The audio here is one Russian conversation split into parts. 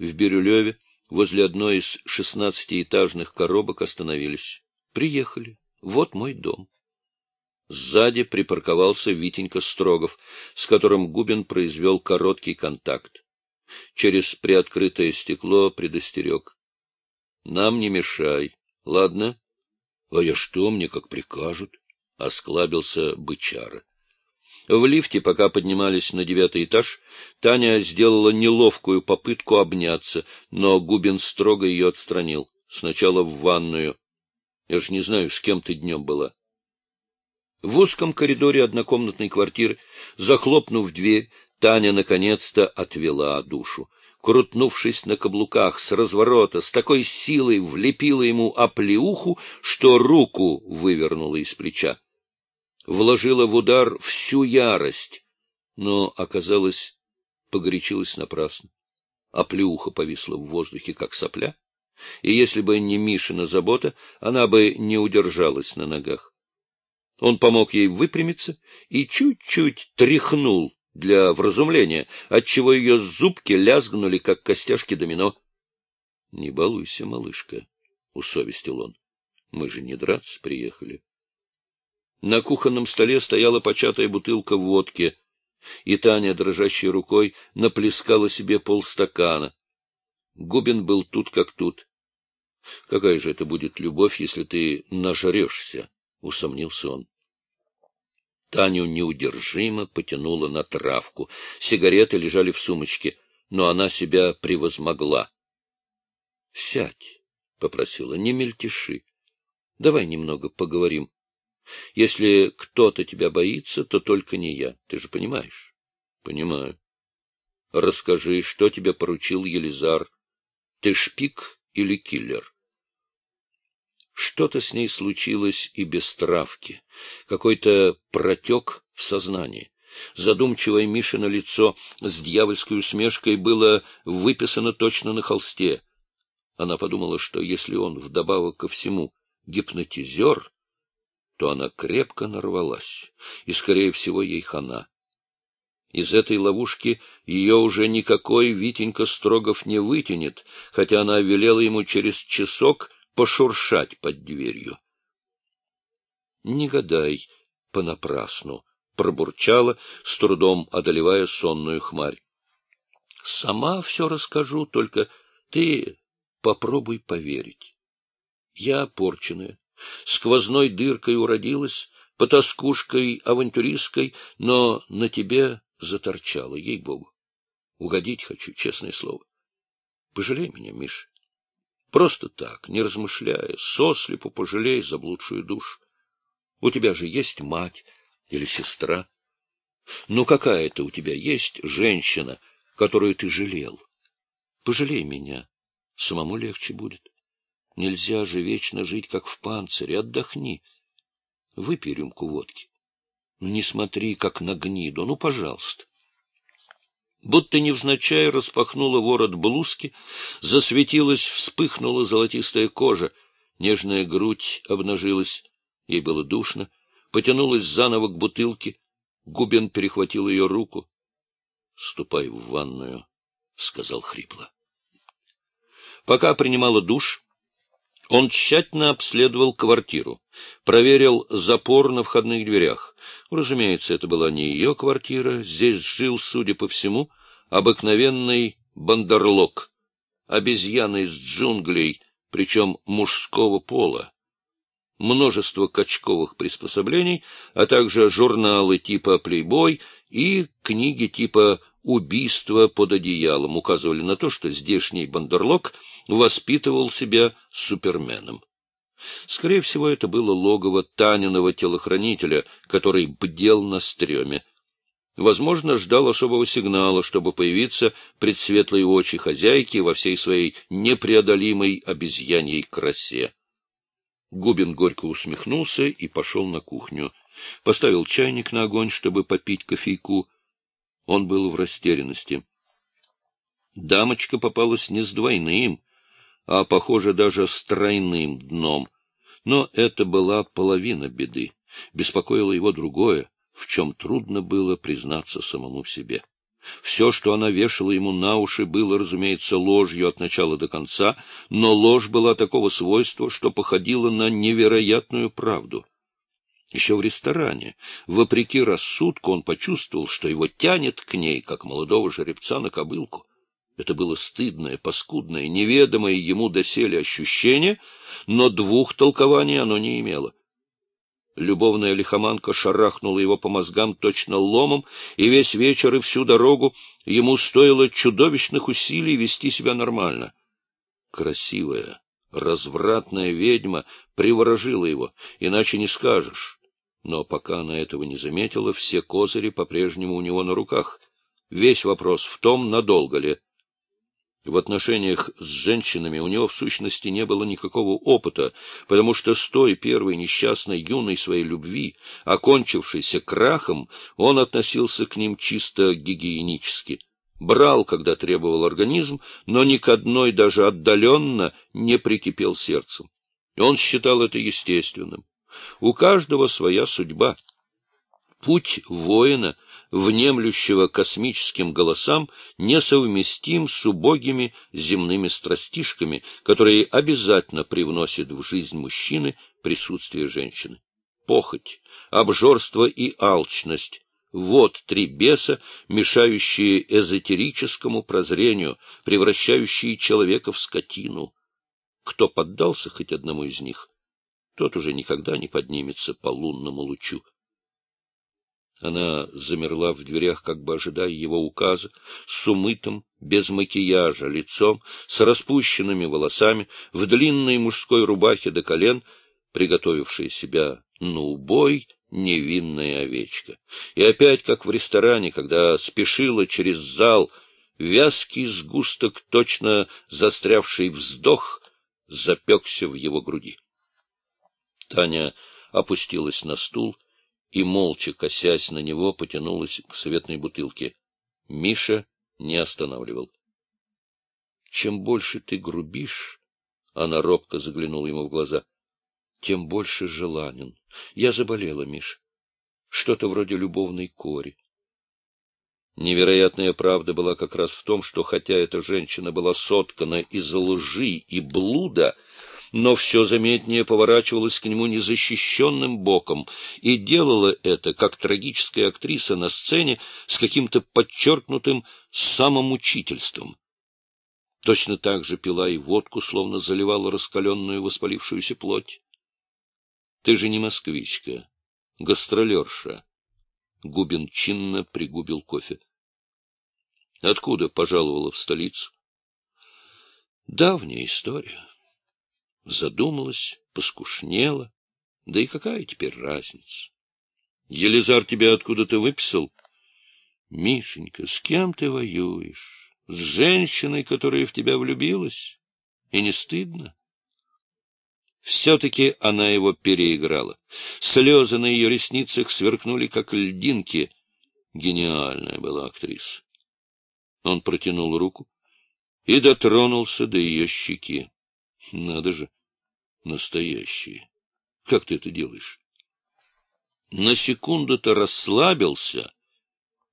в Бирюлеве возле одной из шестнадцатиэтажных коробок остановились. Приехали. Вот мой дом. Сзади припарковался Витенька Строгов, с которым Губин произвел короткий контакт. Через приоткрытое стекло предостерег. — Нам не мешай. Ладно? — А я что, мне как прикажут? — осклабился бычара. В лифте, пока поднимались на девятый этаж, Таня сделала неловкую попытку обняться, но Губин строго ее отстранил. Сначала в ванную. Я же не знаю, с кем ты днем была. В узком коридоре однокомнатной квартиры, захлопнув дверь, Таня наконец-то отвела душу. Крутнувшись на каблуках с разворота, с такой силой влепила ему оплеуху, что руку вывернула из плеча вложила в удар всю ярость, но, оказалось, погорячилась напрасно. А плюха повисла в воздухе, как сопля, и если бы не Мишина забота, она бы не удержалась на ногах. Он помог ей выпрямиться и чуть-чуть тряхнул для вразумления, отчего ее зубки лязгнули, как костяшки домино. — Не балуйся, малышка, — усовестил он. — Мы же не драться приехали. На кухонном столе стояла початая бутылка водки, и Таня, дрожащей рукой, наплескала себе полстакана. Губин был тут как тут. — Какая же это будет любовь, если ты нажрешься? — усомнился он. Таню неудержимо потянула на травку. Сигареты лежали в сумочке, но она себя превозмогла. — Сядь, — попросила, — не мельтеши. Давай немного поговорим. Если кто-то тебя боится, то только не я. Ты же понимаешь? — Понимаю. — Расскажи, что тебе поручил Елизар. Ты шпик или киллер? Что-то с ней случилось и без травки. Какой-то протек в сознании. Задумчивое Мишино лицо с дьявольской усмешкой было выписано точно на холсте. Она подумала, что если он вдобавок ко всему гипнотизер, то она крепко нарвалась, и, скорее всего, ей хана. Из этой ловушки ее уже никакой Витенька Строгов не вытянет, хотя она велела ему через часок пошуршать под дверью. — Не гадай понапрасну, — пробурчала, с трудом одолевая сонную хмарь. — Сама все расскажу, только ты попробуй поверить. Я порченая, сквозной дыркой уродилась, потаскушкой-авантюристкой, но на тебе заторчала, ей-богу. Угодить хочу, честное слово. Пожалей меня, Миш. Просто так, не размышляя, сослепу пожалей заблудшую душу. У тебя же есть мать или сестра. Ну, какая-то у тебя есть женщина, которую ты жалел. Пожалей меня, самому легче будет. Нельзя же вечно жить, как в панцире. Отдохни. Выпей рюмку водки. Не смотри, как на гниду. Ну, пожалуйста. Будто невзначай распахнула ворот блузки, засветилась, вспыхнула золотистая кожа, нежная грудь обнажилась, ей было душно, потянулась заново к бутылке, Губин перехватил ее руку. — Ступай в ванную, — сказал хрипло. Пока принимала душ, он тщательно обследовал квартиру, проверил запор на входных дверях. Разумеется, это была не ее квартира, здесь жил, судя по всему, обыкновенный бандерлог, обезьяна из джунглей, причем мужского пола. Множество качковых приспособлений, а также журналы типа «Плейбой» и книги типа убийства под одеялом указывали на то, что здешний бандерлог воспитывал себя суперменом. Скорее всего, это было логово Таниного телохранителя, который бдел на стреме. Возможно, ждал особого сигнала, чтобы появиться пред светлой очи хозяйки во всей своей непреодолимой обезьяньей красе. Губин горько усмехнулся и пошел на кухню. Поставил чайник на огонь, чтобы попить кофейку. Он был в растерянности. Дамочка попалась не с двойным, а, похоже, даже с тройным дном. Но это была половина беды. Беспокоило его другое, в чем трудно было признаться самому себе. Все, что она вешала ему на уши, было, разумеется, ложью от начала до конца, но ложь была такого свойства, что походила на невероятную правду. Еще в ресторане, вопреки рассудку, он почувствовал, что его тянет к ней, как молодого жеребца на кобылку. Это было стыдное, паскудное, неведомое ему доселе ощущение, но двух толкований оно не имело. Любовная лихоманка шарахнула его по мозгам точно ломом, и весь вечер и всю дорогу ему стоило чудовищных усилий вести себя нормально. Красивая, развратная ведьма приворожила его, иначе не скажешь. Но пока она этого не заметила, все козыри по-прежнему у него на руках. Весь вопрос в том, надолго ли. В отношениях с женщинами у него в сущности не было никакого опыта, потому что с той первой несчастной юной своей любви, окончившейся крахом, он относился к ним чисто гигиенически. Брал, когда требовал организм, но ни к одной даже отдаленно не прикипел сердцем. Он считал это естественным. У каждого своя судьба. Путь воина — внемлющего космическим голосам, несовместим с убогими земными страстишками, которые обязательно привносят в жизнь мужчины присутствие женщины. Похоть, обжорство и алчность — вот три беса, мешающие эзотерическому прозрению, превращающие человека в скотину. Кто поддался хоть одному из них, тот уже никогда не поднимется по лунному лучу. Она замерла в дверях, как бы ожидая его указа, с умытым, без макияжа, лицом, с распущенными волосами, в длинной мужской рубахе до колен, приготовившая себя на убой невинная овечка. И опять, как в ресторане, когда спешила через зал, вязкий сгусток, точно застрявший вздох, запекся в его груди. Таня опустилась на стул, и, молча косясь на него, потянулась к светной бутылке. Миша не останавливал. — Чем больше ты грубишь, — она робко заглянула ему в глаза, — тем больше желанен. Я заболела, Миш. Что-то вроде любовной кори. Невероятная правда была как раз в том, что хотя эта женщина была соткана из лжи и блуда, но все заметнее поворачивалась к нему незащищенным боком и делала это, как трагическая актриса на сцене, с каким-то подчеркнутым самомучительством. Точно так же пила и водку, словно заливала раскаленную воспалившуюся плоть. Ты же не москвичка, гастролерша. Губин чинно пригубил кофе. Откуда пожаловала в столицу? Давняя история задумалась, поскушнела. Да и какая теперь разница? Елизар тебя откуда-то выписал? Мишенька, с кем ты воюешь? С женщиной, которая в тебя влюбилась? И не стыдно? Все-таки она его переиграла. Слезы на ее ресницах сверкнули, как льдинки. Гениальная была актриса. Он протянул руку и дотронулся до ее щеки. Надо же, настоящие. Как ты это делаешь? На секунду-то расслабился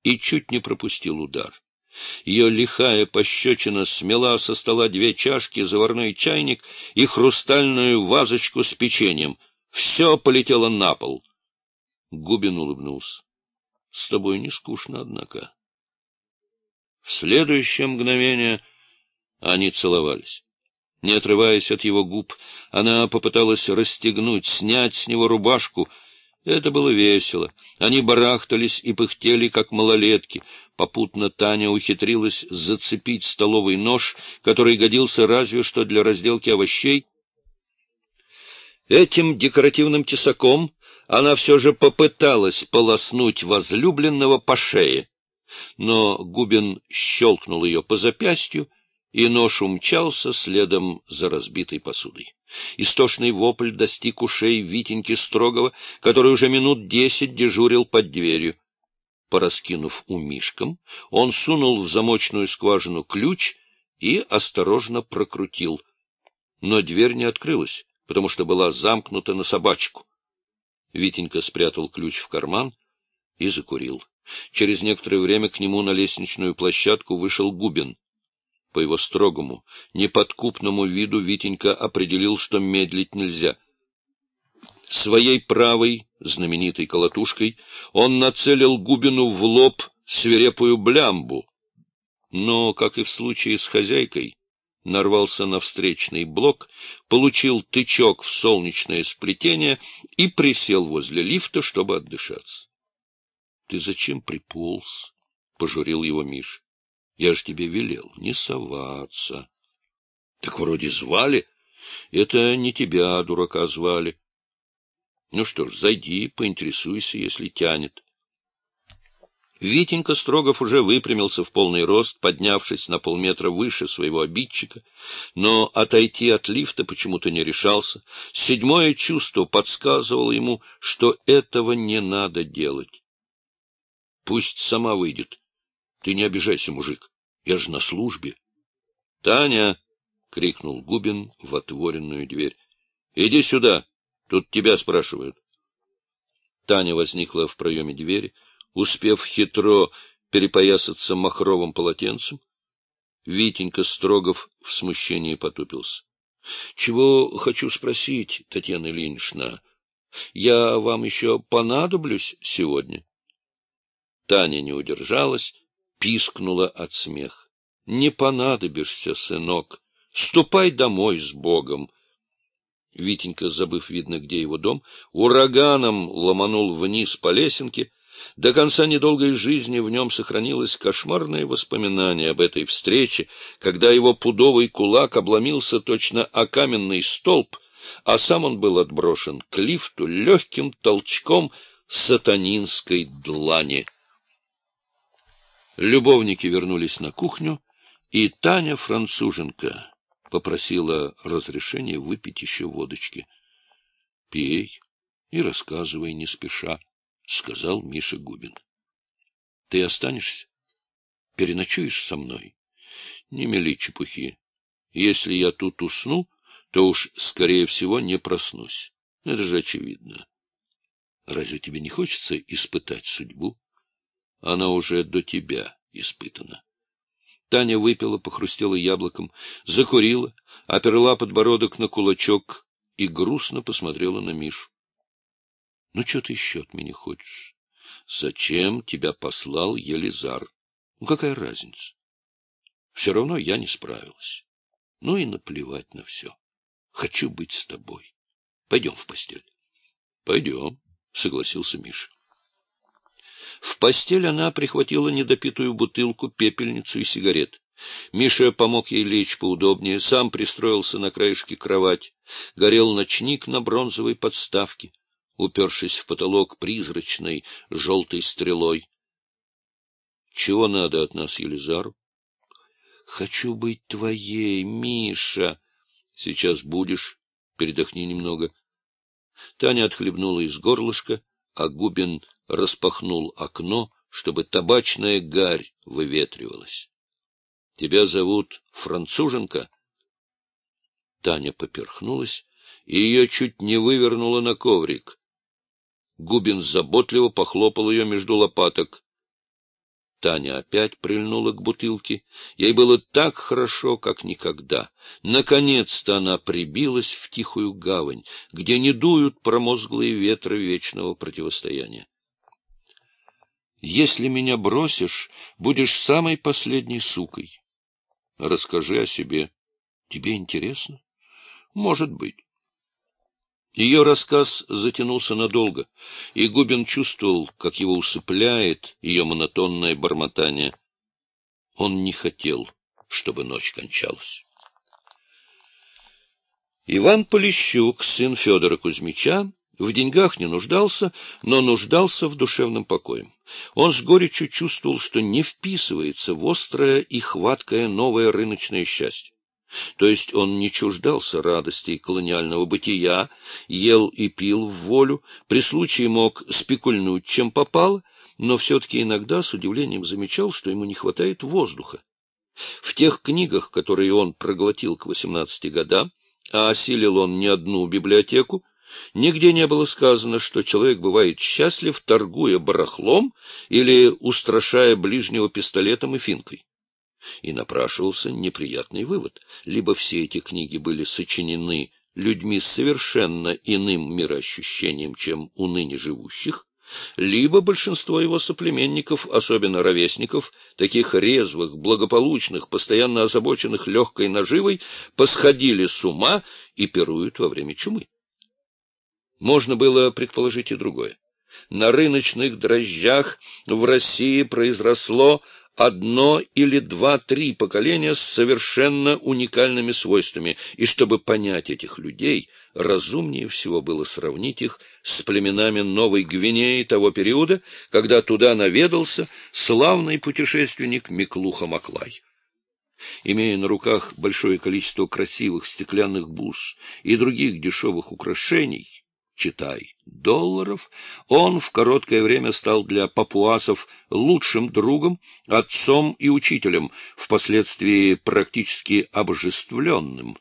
и чуть не пропустил удар. Ее лихая пощечина смела со стола две чашки, заварной чайник и хрустальную вазочку с печеньем. Все полетело на пол. Губин улыбнулся. — С тобой не скучно, однако. В следующее мгновение они целовались. Не отрываясь от его губ, она попыталась расстегнуть, снять с него рубашку. Это было весело. Они барахтались и пыхтели, как малолетки. Попутно Таня ухитрилась зацепить столовый нож, который годился разве что для разделки овощей. Этим декоративным тесаком она все же попыталась полоснуть возлюбленного по шее. Но Губин щелкнул ее по запястью, и нож умчался следом за разбитой посудой. Истошный вопль достиг ушей Витеньки Строгова, который уже минут десять дежурил под дверью. Пораскинув умишком, он сунул в замочную скважину ключ и осторожно прокрутил. Но дверь не открылась, потому что была замкнута на собачку. Витенька спрятал ключ в карман и закурил. Через некоторое время к нему на лестничную площадку вышел Губин. По его строгому, неподкупному виду Витенька определил, что медлить нельзя. Своей правой, знаменитой колотушкой, он нацелил Губину в лоб свирепую блямбу. Но, как и в случае с хозяйкой, нарвался на встречный блок, получил тычок в солнечное сплетение и присел возле лифта, чтобы отдышаться. — Ты зачем приполз? — пожурил его Миш. — Я ж тебе велел не соваться. — Так вроде звали. Это не тебя, дурака, звали. Ну что ж, зайди, поинтересуйся, если тянет. Витенька Строгов уже выпрямился в полный рост, поднявшись на полметра выше своего обидчика, но отойти от лифта почему-то не решался. Седьмое чувство подсказывало ему, что этого не надо делать. — Пусть сама выйдет. Ты не обижайся, мужик. Я же на службе. — Таня! — крикнул Губин в отворенную дверь. — Иди сюда. Тут тебя спрашивают. Таня возникла в проеме двери успев хитро перепоясаться махровым полотенцем. Витенька Строгов в смущении потупился. — Чего хочу спросить, Татьяна Ильинична? Я вам еще понадоблюсь сегодня? Таня не удержалась, пискнула от смеха. — Не понадобишься, сынок. Ступай домой с Богом. Витенька, забыв, видно, где его дом, ураганом ломанул вниз по лесенке, до конца недолгой жизни в нем сохранилось кошмарное воспоминание об этой встрече, когда его пудовый кулак обломился точно о каменный столб, а сам он был отброшен к лифту легким толчком сатанинской длани. Любовники вернулись на кухню, и Таня Француженко попросила разрешения выпить еще водочки. — Пей и рассказывай не спеша. — сказал Миша Губин. — Ты останешься? Переночуешь со мной? Не мели чепухи. Если я тут усну, то уж, скорее всего, не проснусь. Это же очевидно. Разве тебе не хочется испытать судьбу? Она уже до тебя испытана. Таня выпила, похрустела яблоком, закурила, оперла подбородок на кулачок и грустно посмотрела на Мишу. Ну, что ты еще от меня хочешь? Зачем тебя послал Елизар? Ну, какая разница? Все равно я не справилась. Ну и наплевать на все. Хочу быть с тобой. Пойдем в постель. Пойдем, согласился Миша. В постель она прихватила недопитую бутылку, пепельницу и сигарет. Миша помог ей лечь поудобнее, сам пристроился на краешке кровати. Горел ночник на бронзовой подставке упершись в потолок призрачной желтой стрелой. — Чего надо от нас, Елизару? — Хочу быть твоей, Миша. — Сейчас будешь. Передохни немного. Таня отхлебнула из горлышка, а Губин распахнул окно, чтобы табачная гарь выветривалась. — Тебя зовут Француженка? Таня поперхнулась, и ее чуть не вывернуло на коврик. Губин заботливо похлопал ее между лопаток. Таня опять прильнула к бутылке. Ей было так хорошо, как никогда. Наконец-то она прибилась в тихую гавань, где не дуют промозглые ветры вечного противостояния. «Если меня бросишь, будешь самой последней сукой. Расскажи о себе. Тебе интересно? Может быть. Ее рассказ затянулся надолго, и Губин чувствовал, как его усыпляет ее монотонное бормотание. Он не хотел, чтобы ночь кончалась. Иван Полищук, сын Федора Кузьмича, в деньгах не нуждался, но нуждался в душевном покое. Он с горечью чувствовал, что не вписывается в острое и хваткое новое рыночное счастье. То есть он не чуждался радостей колониального бытия, ел и пил в волю, при случае мог спекульнуть, чем попало, но все-таки иногда с удивлением замечал, что ему не хватает воздуха. В тех книгах, которые он проглотил к 18 годам, а осилил он не одну библиотеку, Нигде не было сказано, что человек бывает счастлив, торгуя барахлом или устрашая ближнего пистолетом и финкой. И напрашивался неприятный вывод. Либо все эти книги были сочинены людьми с совершенно иным мироощущением, чем у ныне живущих, либо большинство его соплеменников, особенно ровесников, таких резвых, благополучных, постоянно озабоченных легкой наживой, посходили с ума и пируют во время чумы. Можно было предположить и другое. На рыночных дрожжах в России произросло одно или два-три поколения с совершенно уникальными свойствами, и чтобы понять этих людей, разумнее всего было сравнить их с племенами Новой Гвинеи того периода, когда туда наведался славный путешественник Миклуха Маклай. Имея на руках большое количество красивых стеклянных бус и других дешевых украшений, читай, долларов, он в короткое время стал для папуасов лучшим другом, отцом и учителем, впоследствии практически обожествленным.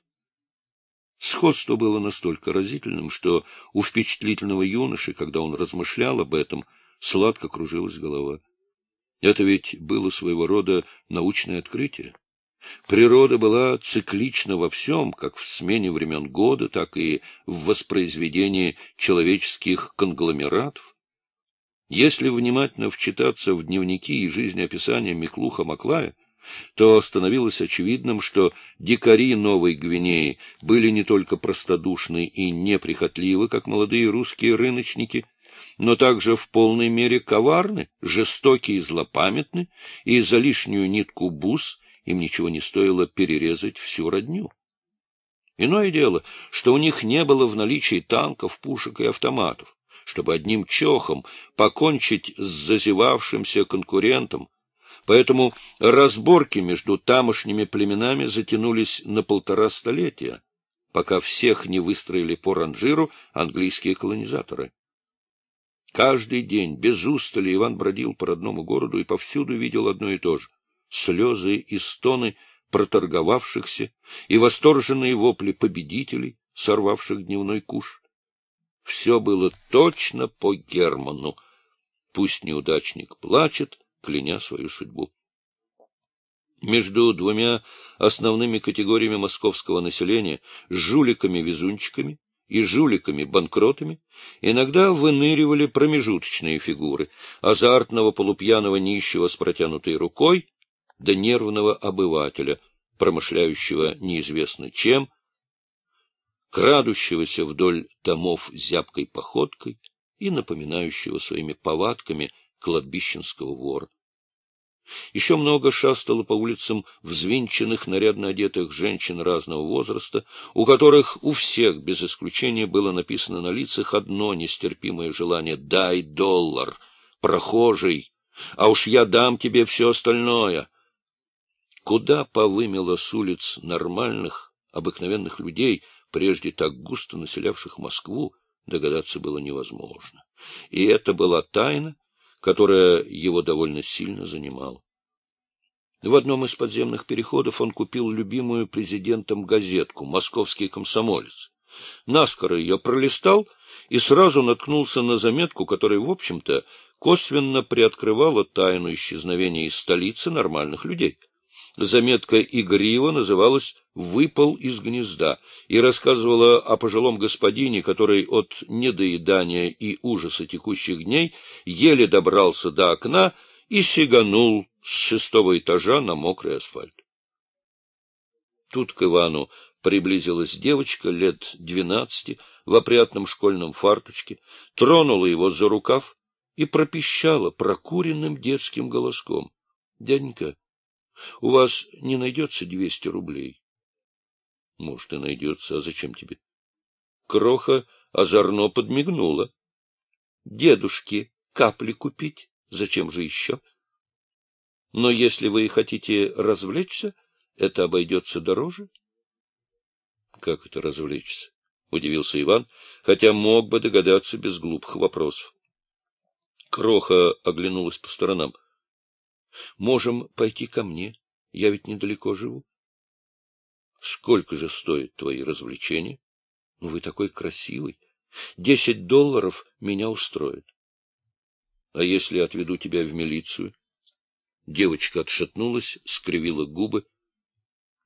Сходство было настолько разительным, что у впечатлительного юноши, когда он размышлял об этом, сладко кружилась голова. Это ведь было своего рода научное открытие. Природа была циклична во всем, как в смене времен года, так и в воспроизведении человеческих конгломератов. Если внимательно вчитаться в дневники и жизнеописания Миклуха Маклая, то становилось очевидным, что дикари Новой Гвинеи были не только простодушны и неприхотливы, как молодые русские рыночники, но также в полной мере коварны, жестоки и злопамятны, и за лишнюю нитку бус им ничего не стоило перерезать всю родню. Иное дело, что у них не было в наличии танков, пушек и автоматов, чтобы одним чохом покончить с зазевавшимся конкурентом, поэтому разборки между тамошними племенами затянулись на полтора столетия, пока всех не выстроили по ранжиру английские колонизаторы. Каждый день без устали Иван бродил по родному городу и повсюду видел одно и то же слезы и стоны проторговавшихся и восторженные вопли победителей, сорвавших дневной куш. Все было точно по Герману. Пусть неудачник плачет, кляня свою судьбу. Между двумя основными категориями московского населения — жуликами-везунчиками и жуликами-банкротами — иногда выныривали промежуточные фигуры азартного полупьяного нищего с протянутой рукой до нервного обывателя, промышляющего неизвестно чем, крадущегося вдоль домов зябкой походкой и напоминающего своими повадками кладбищенского вора. Еще много шастало по улицам взвинченных, нарядно одетых женщин разного возраста, у которых у всех, без исключения, было написано на лицах одно нестерпимое желание — «дай доллар, прохожий, а уж я дам тебе все остальное». Куда повымело с улиц нормальных, обыкновенных людей, прежде так густо населявших Москву, догадаться было невозможно. И это была тайна, которая его довольно сильно занимала. В одном из подземных переходов он купил любимую президентом газетку «Московский комсомолец». Наскоро ее пролистал и сразу наткнулся на заметку, которая, в общем-то, косвенно приоткрывала тайну исчезновения из столицы нормальных людей. Заметка игриво называлась «Выпал из гнезда» и рассказывала о пожилом господине, который от недоедания и ужаса текущих дней еле добрался до окна и сиганул с шестого этажа на мокрый асфальт. Тут к Ивану приблизилась девочка лет двенадцати в опрятном школьном фарточке, тронула его за рукав и пропищала прокуренным детским голоском. — Дяденька, у вас не найдется двести рублей? — Может, и найдется. А зачем тебе? Кроха озорно подмигнула. — Дедушке капли купить? Зачем же еще? Но если вы хотите развлечься, это обойдется дороже. — Как это развлечься? — удивился Иван, хотя мог бы догадаться без глупых вопросов. Кроха оглянулась по сторонам. — Можем пойти ко мне. Я ведь недалеко живу. Сколько же стоят твои развлечения? Ну, вы такой красивый. Десять долларов меня устроит. А если отведу тебя в милицию? Девочка отшатнулась, скривила губы.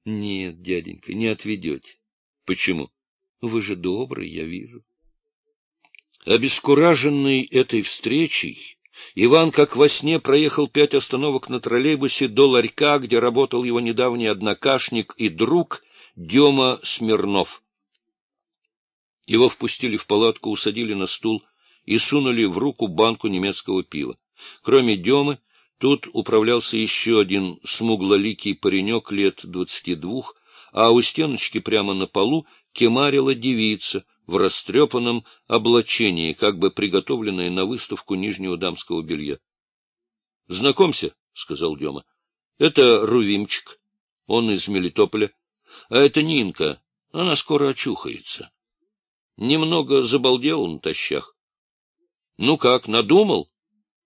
— Нет, дяденька, не отведете. — Почему? — Вы же добрый, я вижу. Обескураженный этой встречей, Иван как во сне проехал пять остановок на троллейбусе до ларька, где работал его недавний однокашник и друг Дема Смирнов. Его впустили в палатку, усадили на стул и сунули в руку банку немецкого пива. Кроме Демы, тут управлялся еще один смуглоликий паренек лет двадцати двух, а у стеночки прямо на полу кемарила девица в растрепанном облачении, как бы приготовленная на выставку нижнего дамского белья. — Знакомься, — сказал Дема. — Это Рувимчик, он из Мелитополя. А это Нинка, она скоро очухается. Немного забалдел на тащах. — Ну как, надумал?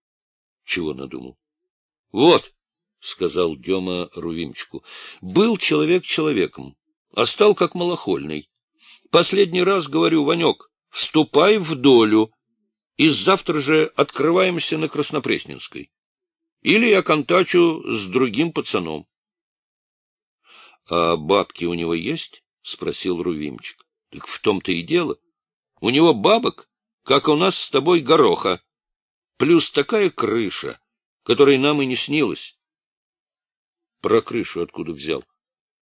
— Чего надумал? — Вот, — сказал Дема Рувимчику, — был человек человеком, а стал как малохольный. Последний раз говорю, Ванек, вступай в долю, и завтра же открываемся на Краснопресненской. Или я контачу с другим пацаном. — А бабки у него есть? — спросил Рувимчик. — Так в том-то и дело. У него бабок, как у нас с тобой гороха, плюс такая крыша, которой нам и не снилось. Про крышу откуда взял?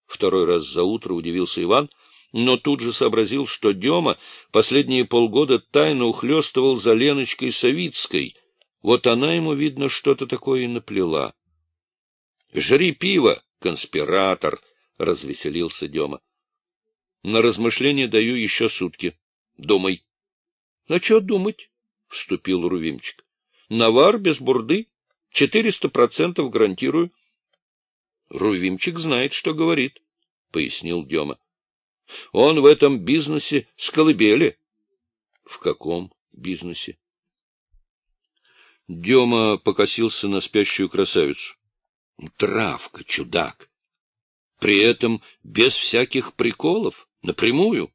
Второй раз за утро удивился Иван, но тут же сообразил, что Дема последние полгода тайно ухлёстывал за Леночкой Савицкой. Вот она ему, видно, что-то такое и наплела. — Жри пиво, конспиратор! — развеселился Дема. — На размышление даю еще сутки. Думай. — А что думать? — вступил Рувимчик. — Навар без бурды. Четыреста процентов гарантирую. — Рувимчик знает, что говорит, — пояснил Дема. — Он в этом бизнесе с колыбели. — В каком бизнесе? Дема покосился на спящую красавицу. — Травка, чудак. При этом без всяких приколов, напрямую.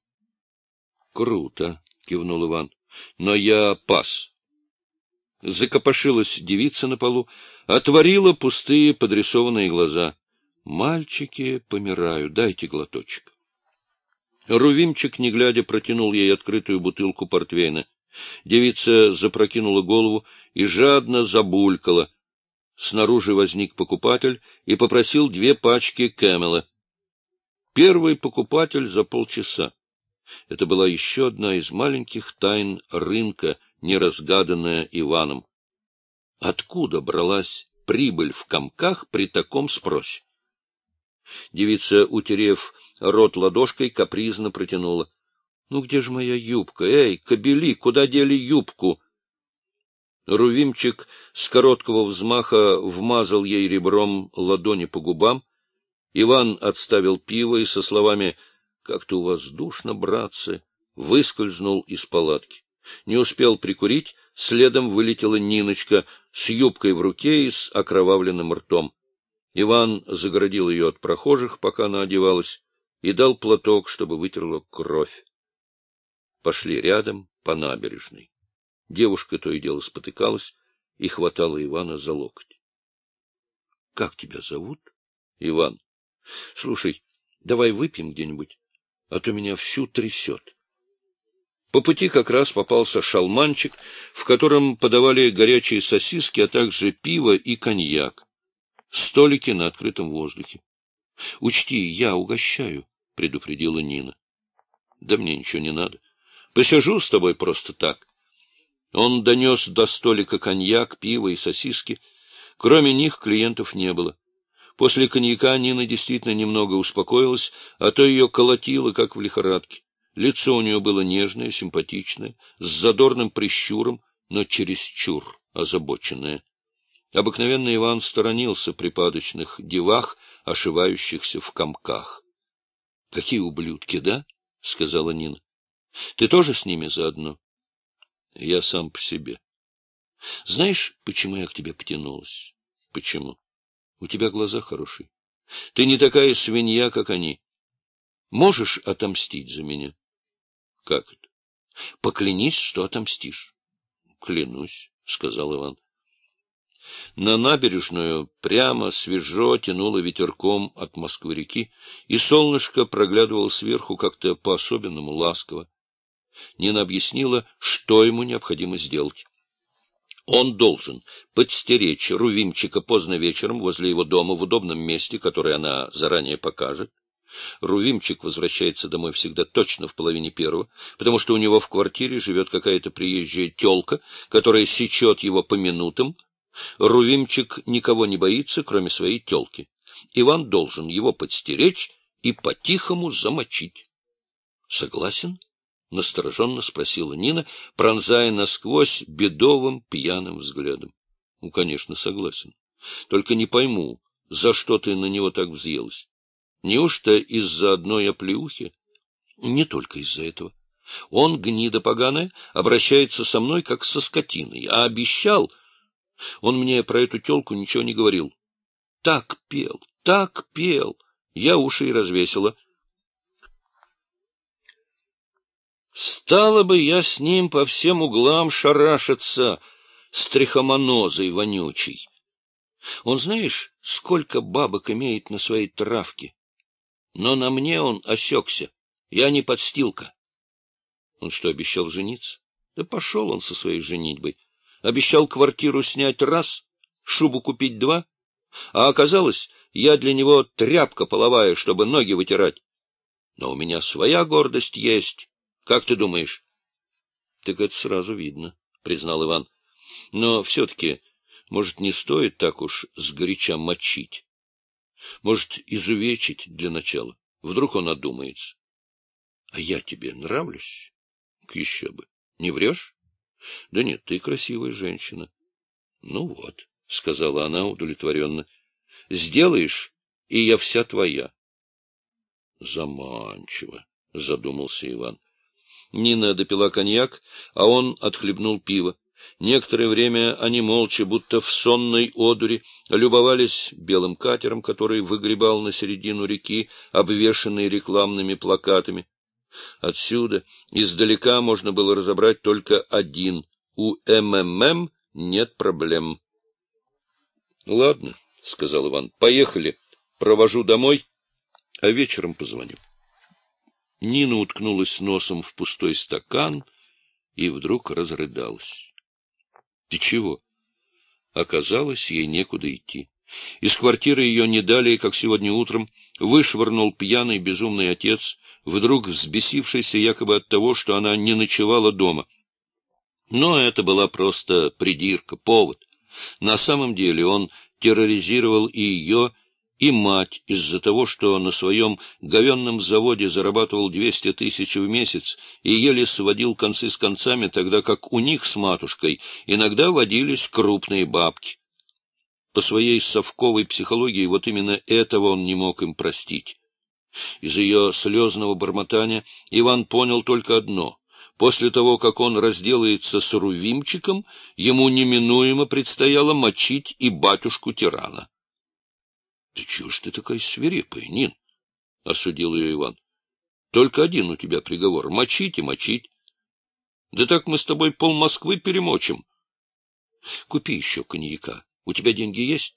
— Круто, — кивнул Иван, — но я пас. Закопошилась девица на полу, отворила пустые подрисованные глаза. — Мальчики, помираю, дайте глоточек. Рувимчик, не глядя, протянул ей открытую бутылку портвейна. Девица запрокинула голову и жадно забулькала. Снаружи возник покупатель и попросил две пачки Кэмела. Первый покупатель за полчаса. Это была еще одна из маленьких тайн рынка, неразгаданная Иваном. Откуда бралась прибыль в комках при таком спросе? Девица, утерев рот ладошкой, капризно протянула. — Ну где же моя юбка? Эй, кобели, куда дели юбку? Рувимчик с короткого взмаха вмазал ей ребром ладони по губам. Иван отставил пиво и со словами как-то у вас душно, братцы, выскользнул из палатки. Не успел прикурить, следом вылетела Ниночка с юбкой в руке и с окровавленным ртом. Иван загородил ее от прохожих, пока она одевалась, и дал платок, чтобы вытерла кровь. Пошли рядом по набережной. Девушка то и дело спотыкалась и хватала Ивана за локоть. — Как тебя зовут? — Иван. — Слушай, давай выпьем где-нибудь а то меня всю трясет. По пути как раз попался шалманчик, в котором подавали горячие сосиски, а также пиво и коньяк. Столики на открытом воздухе. — Учти, я угощаю, — предупредила Нина. — Да мне ничего не надо. Посижу с тобой просто так. Он донес до столика коньяк, пиво и сосиски. Кроме них клиентов не было. После коньяка Нина действительно немного успокоилась, а то ее колотило, как в лихорадке. Лицо у нее было нежное, симпатичное, с задорным прищуром, но чересчур озабоченное. Обыкновенно Иван сторонился припадочных девах, ошивающихся в комках. — Какие ублюдки, да? — сказала Нина. — Ты тоже с ними заодно? — Я сам по себе. — Знаешь, почему я к тебе потянулась? — Почему? У тебя глаза хорошие. Ты не такая свинья, как они. Можешь отомстить за меня? Как это? Поклянись, что отомстишь. — Клянусь, — сказал Иван. На набережную прямо свежо тянуло ветерком от Москвы-реки, и солнышко проглядывало сверху как-то по-особенному ласково. Нина объяснила, что ему необходимо сделать. Он должен подстеречь Рувимчика поздно вечером возле его дома в удобном месте, которое она заранее покажет. Рувимчик возвращается домой всегда точно в половине первого, потому что у него в квартире живет какая-то приезжая тёлка, которая сечет его по минутам. Рувимчик никого не боится, кроме своей тёлки. Иван должен его подстеречь и по-тихому замочить. — Согласен? — настороженно спросила Нина, пронзая насквозь бедовым пьяным взглядом. — Ну, конечно, согласен. Только не пойму, за что ты на него так взъелась. Неужто из-за одной оплеухи? Не только из-за этого. Он, гнида поганая, обращается со мной, как со скотиной, а обещал... Он мне про эту телку ничего не говорил. Так пел, так пел. Я уши и развесила. Стало бы я с ним по всем углам шарашиться, стрихомонозой вонючий. Он знаешь, сколько бабок имеет на своей травке? Но на мне он осекся. Я не подстилка. Он что, обещал жениться? Да пошел он со своей женитьбой. Обещал квартиру снять раз, шубу купить два. А оказалось, я для него тряпка половая, чтобы ноги вытирать. Но у меня своя гордость есть. Как ты думаешь? — Так это сразу видно, — признал Иван. — Но все-таки, может, не стоит так уж сгоряча мочить. Может, изувечить для начала. Вдруг он одумается. — А я тебе нравлюсь? — Еще бы. Не врешь? — Да нет, ты красивая женщина. — Ну вот, — сказала она удовлетворенно. — Сделаешь, и я вся твоя. — Заманчиво, — задумался Иван. Нина допила коньяк, а он отхлебнул пиво. Некоторое время они молча, будто в сонной одуре, любовались белым катером, который выгребал на середину реки, обвешанный рекламными плакатами. Отсюда, издалека, можно было разобрать только один. У МММ нет проблем. — Ладно, — сказал Иван, — поехали. Провожу домой, а вечером позвоню. Нина уткнулась носом в пустой стакан и вдруг разрыдалась. Ты чего? Оказалось, ей некуда идти. Из квартиры ее не далее, как сегодня утром, вышвырнул пьяный безумный отец, вдруг взбесившийся якобы от того, что она не ночевала дома. Но это была просто придирка, повод. На самом деле он терроризировал и ее, и мать из-за того, что на своем говенном заводе зарабатывал 200 тысяч в месяц и еле сводил концы с концами, тогда как у них с матушкой иногда водились крупные бабки. По своей совковой психологии вот именно этого он не мог им простить. Из ее слезного бормотания Иван понял только одно. После того, как он разделается с Рувимчиком, ему неминуемо предстояло мочить и батюшку-тирана. — Ты чего ж ты такая свирепая, Нин? — осудил ее Иван. — Только один у тебя приговор — мочить и мочить. Да так мы с тобой пол Москвы перемочим. Купи еще коньяка. У тебя деньги есть?